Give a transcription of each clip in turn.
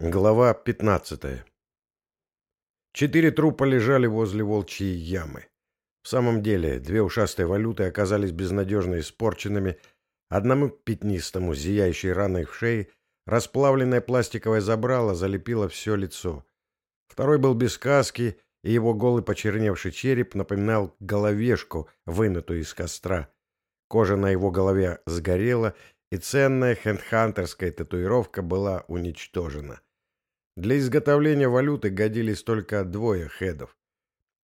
Глава 15. Четыре трупа лежали возле волчьей ямы. В самом деле, две ушастые валюты оказались безнадежно испорченными. Одному пятнистому, зияющей раной в шее, расплавленное пластиковое забрало залепило все лицо. Второй был без каски, и его голый почерневший череп напоминал головешку, вынутую из костра. Кожа на его голове сгорела, и ценная хендхантерская татуировка была уничтожена. Для изготовления валюты годились только двое хедов.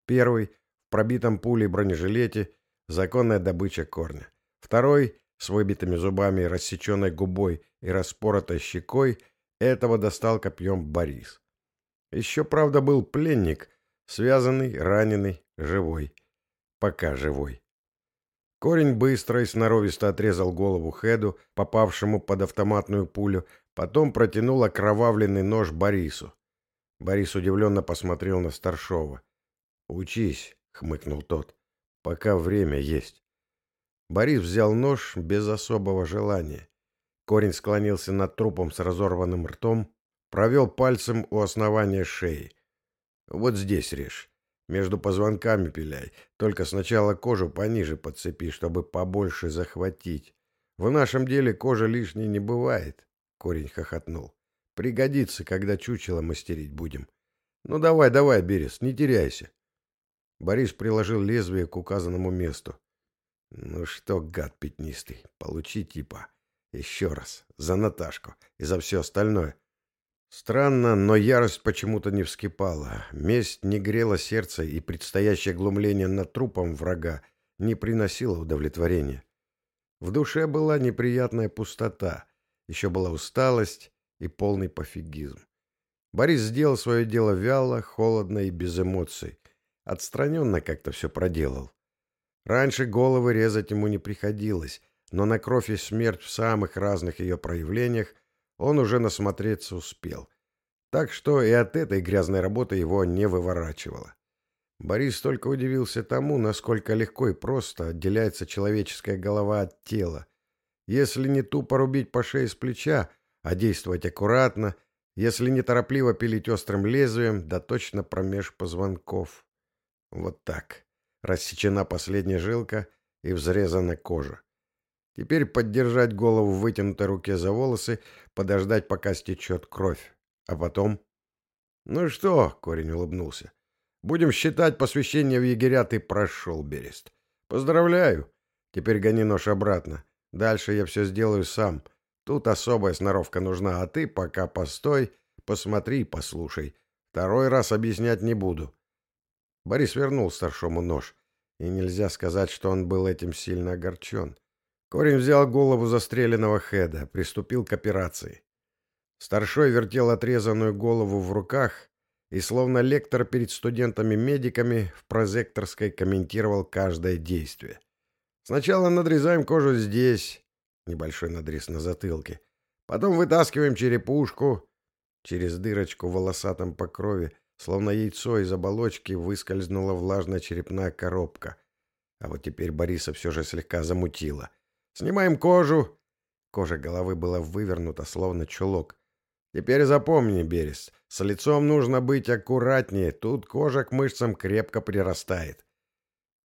Первый в пробитом пулей бронежилете, законная добыча корня. Второй с выбитыми зубами, рассеченной губой и распоротой щекой, этого достал копьем Борис. Еще, правда, был пленник, связанный, раненый, живой. Пока живой. Корень быстро и сноровисто отрезал голову Хеду, попавшему под автоматную пулю, Потом протянул окровавленный нож Борису. Борис удивленно посмотрел на Старшова. «Учись», — хмыкнул тот, — «пока время есть». Борис взял нож без особого желания. Корень склонился над трупом с разорванным ртом, провел пальцем у основания шеи. «Вот здесь режь. Между позвонками пиляй. Только сначала кожу пониже подцепи, чтобы побольше захватить. В нашем деле кожа лишней не бывает. Корень хохотнул. Пригодится, когда чучело мастерить будем. Ну давай, давай, Берес, не теряйся. Борис приложил лезвие к указанному месту. Ну что, гад пятнистый, получи типа. Еще раз. За Наташку. И за все остальное. Странно, но ярость почему-то не вскипала. Месть не грела сердце, и предстоящее глумление над трупом врага не приносило удовлетворения. В душе была неприятная пустота — еще была усталость и полный пофигизм. Борис сделал свое дело вяло, холодно и без эмоций. Отстраненно как-то все проделал. Раньше головы резать ему не приходилось, но на кровь и смерть в самых разных ее проявлениях он уже насмотреться успел. Так что и от этой грязной работы его не выворачивало. Борис только удивился тому, насколько легко и просто отделяется человеческая голова от тела, если не тупо рубить по шее с плеча, а действовать аккуратно, если не торопливо пилить острым лезвием, да точно промеж позвонков. Вот так. Рассечена последняя жилка и взрезана кожа. Теперь поддержать голову в вытянутой руке за волосы, подождать, пока стечет кровь. А потом... «Ну что?» — корень улыбнулся. «Будем считать, посвящение в егеря ты прошел, Берест. Поздравляю. Теперь гони нож обратно. Дальше я все сделаю сам. Тут особая сноровка нужна, а ты пока постой, посмотри и послушай. Второй раз объяснять не буду. Борис вернул старшому нож, и нельзя сказать, что он был этим сильно огорчен. Корень взял голову застреленного Хеда, приступил к операции. Старшой вертел отрезанную голову в руках и, словно лектор перед студентами-медиками, в прозекторской комментировал каждое действие. Сначала надрезаем кожу здесь, небольшой надрез на затылке. Потом вытаскиваем черепушку. Через дырочку в волосатом покрове, словно яйцо из оболочки, выскользнула влажная черепная коробка. А вот теперь Бориса все же слегка замутило. Снимаем кожу. Кожа головы была вывернута, словно чулок. Теперь запомни, Берес, с лицом нужно быть аккуратнее. Тут кожа к мышцам крепко прирастает.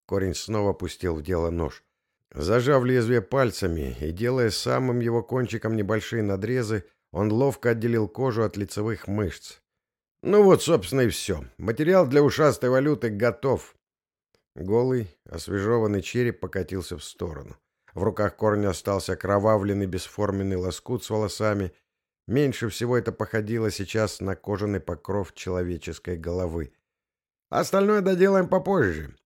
Корень снова пустил в дело нож. Зажав лезвие пальцами и делая самым его кончиком небольшие надрезы, он ловко отделил кожу от лицевых мышц. Ну вот, собственно, и все. Материал для ушастой валюты готов. Голый, освежеванный череп покатился в сторону. В руках корня остался кровавленный бесформенный лоскут с волосами. Меньше всего это походило сейчас на кожаный покров человеческой головы. Остальное доделаем попозже.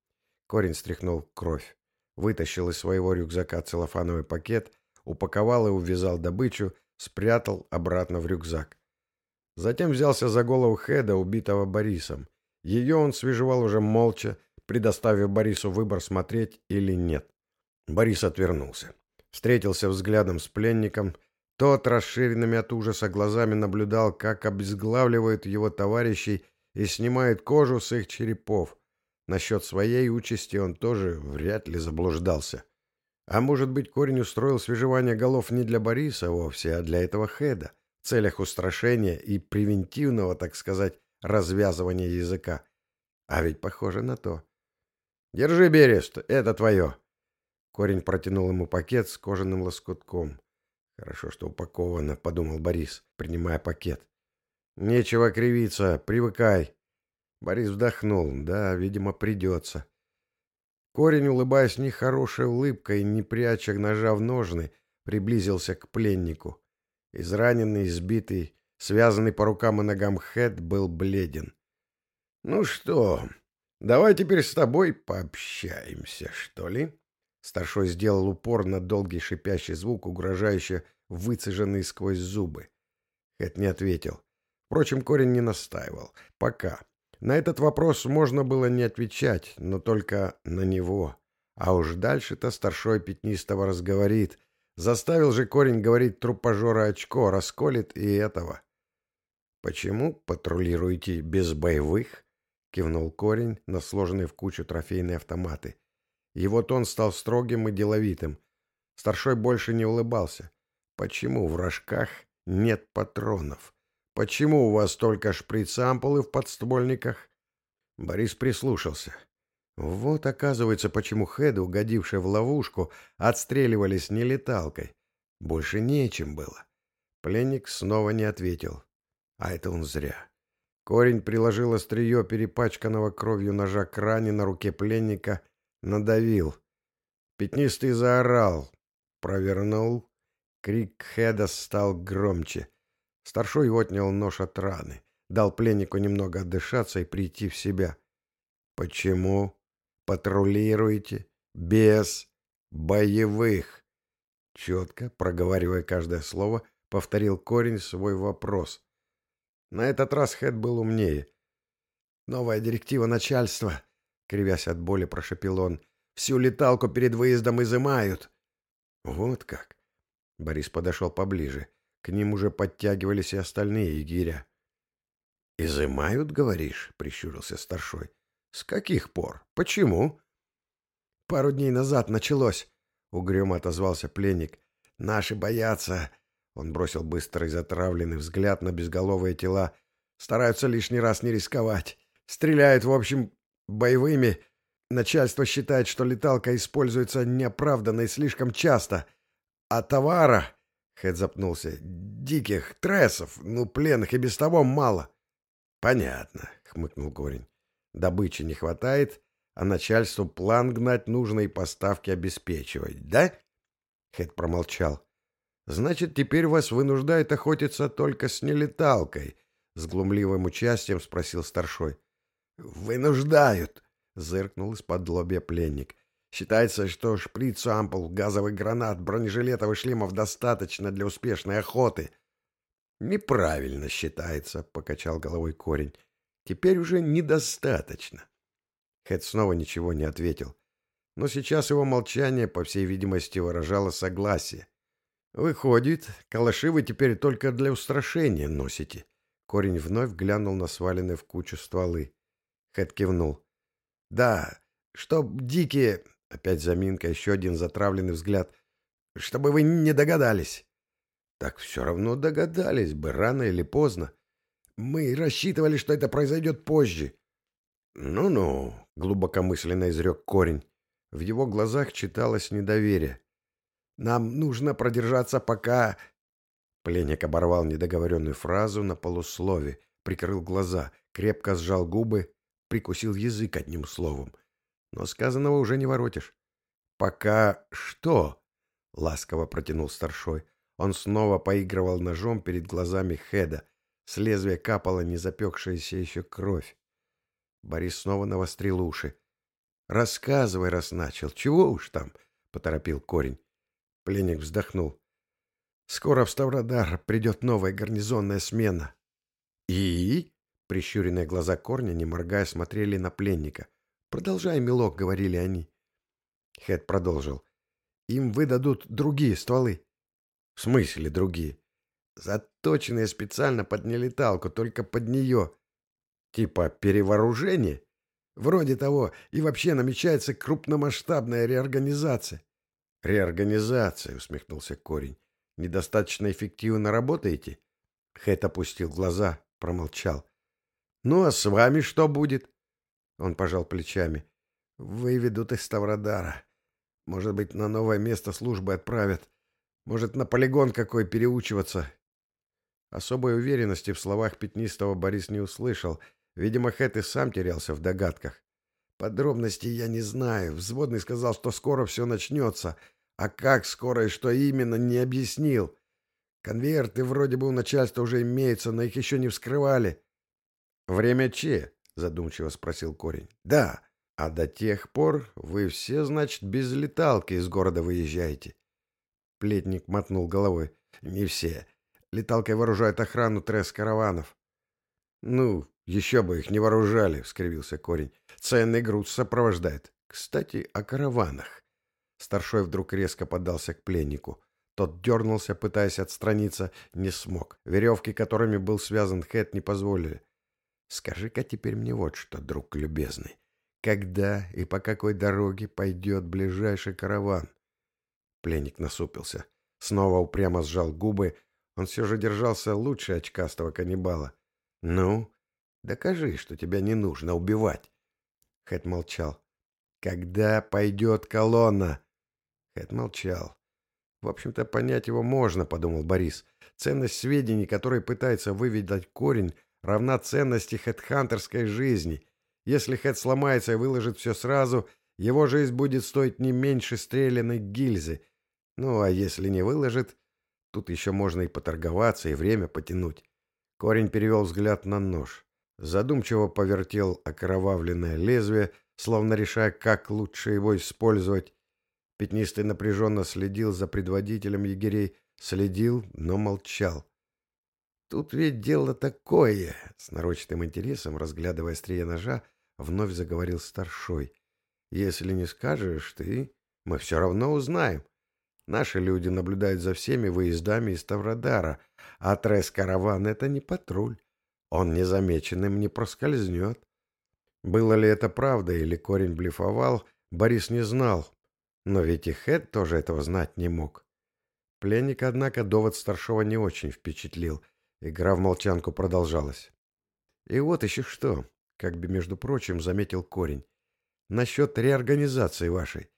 Корень стряхнул кровь вытащил из своего рюкзака целлофановый пакет, упаковал и увязал добычу, спрятал обратно в рюкзак. Затем взялся за голову Хеда, убитого Борисом. Ее он свежевал уже молча, предоставив Борису выбор смотреть или нет. Борис отвернулся. Встретился взглядом с пленником. Тот, расширенными от ужаса глазами, наблюдал, как обезглавливают его товарищей и снимают кожу с их черепов. Насчет своей участи он тоже вряд ли заблуждался. А может быть, корень устроил свежевание голов не для Бориса вовсе, а для этого Хеда. в целях устрашения и превентивного, так сказать, развязывания языка. А ведь похоже на то. «Держи, Берест, это твое!» Корень протянул ему пакет с кожаным лоскутком. «Хорошо, что упаковано», — подумал Борис, принимая пакет. «Нечего кривиться, привыкай». Борис вздохнул. «Да, видимо, придется». Корень, улыбаясь нехорошей улыбкой, не пряча ножа в ножны, приблизился к пленнику. Израненный, избитый, связанный по рукам и ногам Хэт был бледен. «Ну что, давай теперь с тобой пообщаемся, что ли?» Старшой сделал упор на долгий шипящий звук, угрожающе выцеженный сквозь зубы. Хэт не ответил. Впрочем, корень не настаивал. Пока. На этот вопрос можно было не отвечать, но только на него. А уж дальше-то старшой пятнистого разговорит. Заставил же корень говорить трупожора очко, расколет и этого. «Почему патрулируете без боевых?» — кивнул корень на сложенные в кучу трофейные автоматы. Его тон стал строгим и деловитым. Старшой больше не улыбался. «Почему в рожках нет патронов? Почему у вас только шприц-ампулы в подствольниках?» Борис прислушался. Вот, оказывается, почему хеды, угодившие в ловушку, отстреливались не леталкой. Больше нечем было. Пленник снова не ответил. А это он зря. Корень приложил острие перепачканного кровью ножа к ране на руке пленника Надавил. Пятнистый заорал. Провернул. Крик Хеда стал громче. Старшой отнял нож от раны. Дал пленнику немного отдышаться и прийти в себя. «Почему патрулируете без боевых?» Четко, проговаривая каждое слово, повторил корень свой вопрос. На этот раз Хед был умнее. «Новая директива начальства Кривясь от боли, прошепел он. «Всю леталку перед выездом изымают!» «Вот как!» Борис подошел поближе. К ним уже подтягивались и остальные егеря. «Изымают, говоришь?» — прищурился старшой. «С каких пор? Почему?» «Пару дней назад началось», — угрюмо отозвался пленник. «Наши боятся...» Он бросил быстрый затравленный взгляд на безголовые тела. «Стараются лишний раз не рисковать. Стреляют, в общем, боевыми. Начальство считает, что леталка используется неоправданно и слишком часто. А товара... Хэт запнулся. Диких, трессов, ну, пленных и без того мало. Понятно, хмыкнул Горень. Добычи не хватает, а начальству план гнать нужно и поставки обеспечивать, да? Хэт промолчал. Значит, теперь вас вынуждает охотиться только с нелеталкой, с глумливым участием спросил старшой. «Вынуждают!» — зыркнул из-под лобья пленник. «Считается, что шприц, ампул, газовый гранат, бронежилетов и шлемов достаточно для успешной охоты». «Неправильно считается», — покачал головой корень. «Теперь уже недостаточно». Хэт снова ничего не ответил. Но сейчас его молчание, по всей видимости, выражало согласие. «Выходит, калаши вы теперь только для устрашения носите». Корень вновь глянул на сваленные в кучу стволы. Хэт кивнул. «Да, чтоб дикие...» Опять заминка, еще один затравленный взгляд. «Чтобы вы не догадались». «Так все равно догадались бы, рано или поздно. Мы рассчитывали, что это произойдет позже». «Ну-ну», — глубокомысленно изрек корень. В его глазах читалось недоверие. «Нам нужно продержаться, пока...» Пленник оборвал недоговоренную фразу на полуслове, прикрыл глаза, крепко сжал губы прикусил язык одним словом. Но сказанного уже не воротишь. «Пока что?» — ласково протянул старшой. Он снова поигрывал ножом перед глазами Хеда. С лезвия капала незапекшаяся еще кровь. Борис снова навострил уши. «Рассказывай, раз начал. Чего уж там?» — поторопил корень. Пленник вздохнул. «Скоро в Ставродар придет новая гарнизонная смена». «И?» Прищуренные глаза корня, не моргая, смотрели на пленника. «Продолжай, милок», — говорили они. Хэт продолжил. «Им выдадут другие стволы». «В смысле другие?» «Заточенные специально под нелеталку, только под нее». «Типа перевооружение?» «Вроде того. И вообще намечается крупномасштабная реорганизация». «Реорганизация», — усмехнулся корень. «Недостаточно эффективно работаете?» Хэт опустил глаза, промолчал. «Ну, а с вами что будет?» Он пожал плечами. «Выведут из Ставродара. Может быть, на новое место службы отправят. Может, на полигон какой переучиваться». Особой уверенности в словах Пятнистого Борис не услышал. Видимо, Хэт и сам терялся в догадках. «Подробностей я не знаю. Взводный сказал, что скоро все начнется. А как скоро и что именно, не объяснил. Конверты вроде бы у начальства уже имеются, но их еще не вскрывали. «Время че?» — задумчиво спросил корень. «Да. А до тех пор вы все, значит, без леталки из города выезжаете?» Плетник мотнул головой. «Не все. Леталкой вооружают охрану тресс-караванов». «Ну, еще бы их не вооружали», — скривился корень. «Ценный груз сопровождает. Кстати, о караванах». Старшой вдруг резко подался к пленнику. Тот дернулся, пытаясь отстраниться, не смог. Веревки, которыми был связан Хэт, не позволили. «Скажи-ка теперь мне вот что, друг любезный. Когда и по какой дороге пойдет ближайший караван?» Пленник насупился. Снова упрямо сжал губы. Он все же держался лучше очкастого каннибала. «Ну, докажи, что тебя не нужно убивать». Хэт молчал. «Когда пойдет колонна?» Хэт молчал. В общем-то, понять его можно, подумал Борис. Ценность сведений, которые пытается выведать корень, равна ценности хедхантерской жизни. Если хед сломается и выложит все сразу, его жизнь будет стоить не меньше стрелянной гильзы. Ну, а если не выложит, тут еще можно и поторговаться, и время потянуть. Корень перевел взгляд на нож. Задумчиво повертел окровавленное лезвие, словно решая, как лучше его использовать, Пятнистый напряженно следил за предводителем егерей, следил, но молчал. «Тут ведь дело такое!» — с нарочитым интересом, разглядывая острие ножа, вновь заговорил старшой. «Если не скажешь ты, мы все равно узнаем. Наши люди наблюдают за всеми выездами из Тавродара, а тресс-караван — это не патруль. Он незамеченным не проскользнет». Было ли это правда или корень блефовал, Борис не знал, но ведь и Хэт тоже этого знать не мог. Пленник, однако, довод старшего не очень впечатлил. Игра в молчанку продолжалась. И вот еще что, как бы, между прочим, заметил корень. Насчет реорганизации вашей.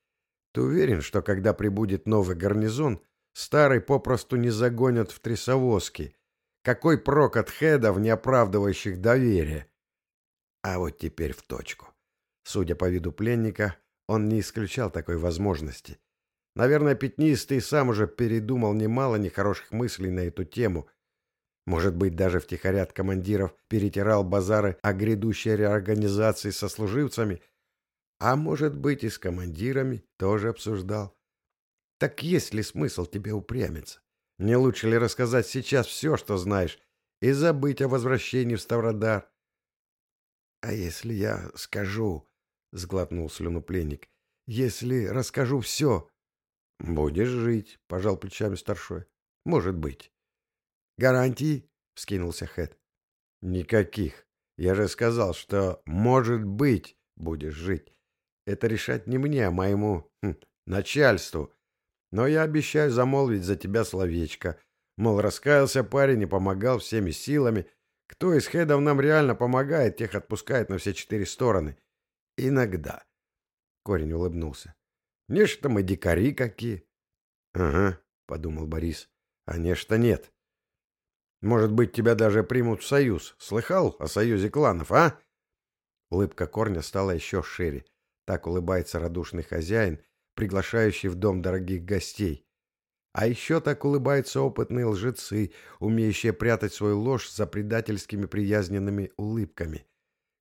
Ты уверен, что когда прибудет новый гарнизон, старый попросту не загонят в трясовозки? Какой прок от хедов, не оправдывающих доверия? А вот теперь в точку. Судя по виду пленника, он не исключал такой возможности. Наверное, Пятнистый сам уже передумал немало нехороших мыслей на эту тему. Может быть, даже втихаря от командиров перетирал базары о грядущей реорганизации со служивцами, а может быть и с командирами тоже обсуждал. Так есть ли смысл тебе упрямиться? Не лучше ли рассказать сейчас все, что знаешь, и забыть о возвращении в Ставродар? — А если я скажу, сглотнул слюну пленник. Если расскажу все. Будешь жить, пожал плечами старшой. Может быть. Гарантии? вскинулся Хэт. Никаких. Я же сказал, что может быть будешь жить. Это решать не мне, а моему хм, начальству. Но я обещаю замолвить за тебя словечко. Мол, раскаялся парень и помогал всеми силами. Кто из хедов нам реально помогает, тех отпускает на все четыре стороны. Иногда. Корень улыбнулся. Нечто мы дикари какие. Ага, подумал Борис. А нечто нет. Может быть, тебя даже примут в союз. Слыхал о союзе кланов, а? Улыбка корня стала еще шире. Так улыбается радушный хозяин, приглашающий в дом дорогих гостей. А еще так улыбаются опытные лжецы, умеющие прятать свою ложь за предательскими приязненными улыбками.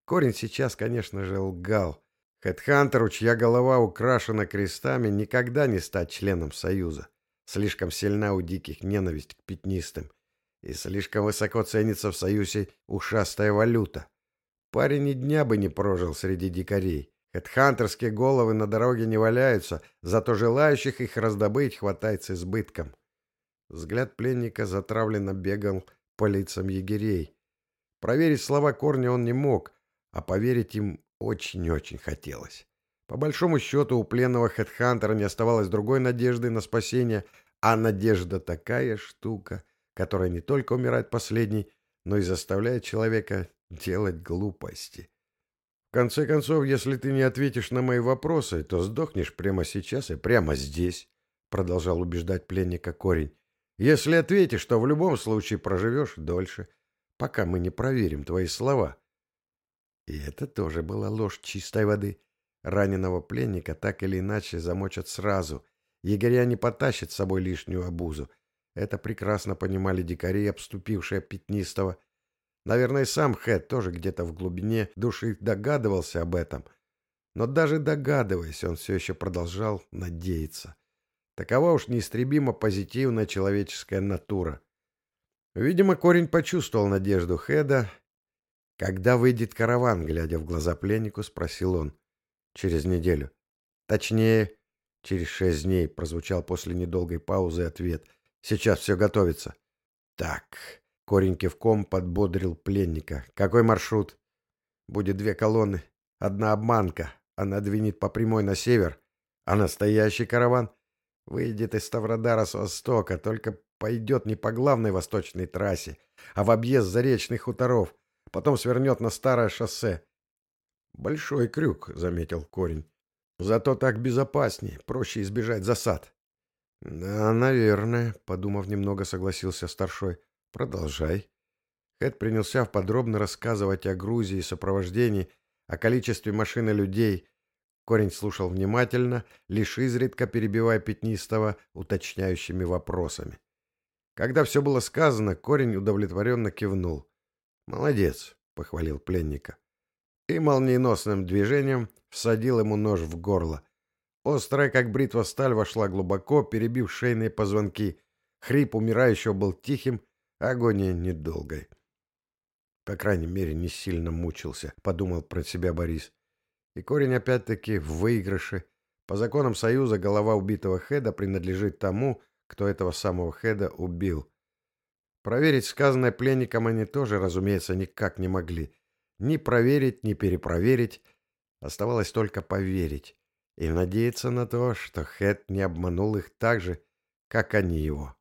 Корень сейчас, конечно же, лгал. Хедхантеру, чья голова украшена крестами, никогда не стать членом Союза. Слишком сильна у диких ненависть к пятнистым. И слишком высоко ценится в Союзе ушастая валюта. Парень ни дня бы не прожил среди дикарей. Хедхантерские головы на дороге не валяются, зато желающих их раздобыть хватает с избытком. Взгляд пленника затравленно бегал по лицам егерей. Проверить слова корня он не мог, а поверить им очень-очень хотелось. По большому счету у пленного хедхантера не оставалось другой надежды на спасение, а надежда такая штука, которая не только умирает последней, но и заставляет человека делать глупости. В конце концов, если ты не ответишь на мои вопросы, то сдохнешь прямо сейчас и прямо здесь, продолжал убеждать пленника корень. Если ответишь, то в любом случае проживешь дольше, пока мы не проверим твои слова. И это тоже была ложь чистой воды. Раненого пленника так или иначе замочат сразу. Егоря не потащат с собой лишнюю обузу. Это прекрасно понимали дикари, обступившие Пятнистого. Наверное, сам Хэт тоже где-то в глубине души догадывался об этом. Но даже догадываясь, он все еще продолжал надеяться. Такова уж неистребимо позитивная человеческая натура. Видимо, корень почувствовал надежду Хеда. «Когда выйдет караван?» — глядя в глаза пленнику, спросил он. «Через неделю». «Точнее, через шесть дней», — прозвучал после недолгой паузы ответ. «Сейчас все готовится». «Так», Корень кивком подбодрил пленника. «Какой маршрут?» «Будет две колонны. Одна обманка. Она двинет по прямой на север. А настоящий караван выйдет из Ставродара с востока, только пойдет не по главной восточной трассе, а в объезд заречных хуторов. Потом свернет на старое шоссе». «Большой крюк», — заметил корень. «Зато так безопаснее, проще избежать засад». «Да, наверное», — подумав немного, согласился старшой. Продолжай. Хэт принялся подробно рассказывать о Грузии сопровождении, о количестве машин и людей. Корень слушал внимательно, лишь изредка перебивая Пятнистого уточняющими вопросами. Когда все было сказано, Корень удовлетворенно кивнул. «Молодец», — похвалил пленника. И молниеносным движением всадил ему нож в горло. Острая, как бритва сталь, вошла глубоко, перебив шейные позвонки. Хрип умирающего был тихим Агония недолгой. По крайней мере, не сильно мучился, подумал про себя Борис. И корень опять-таки в выигрыше. По законам Союза голова убитого Хеда принадлежит тому, кто этого самого Хеда убил. Проверить сказанное пленникам они тоже, разумеется, никак не могли. Ни проверить, ни перепроверить. Оставалось только поверить и надеяться на то, что Хед не обманул их так же, как они его.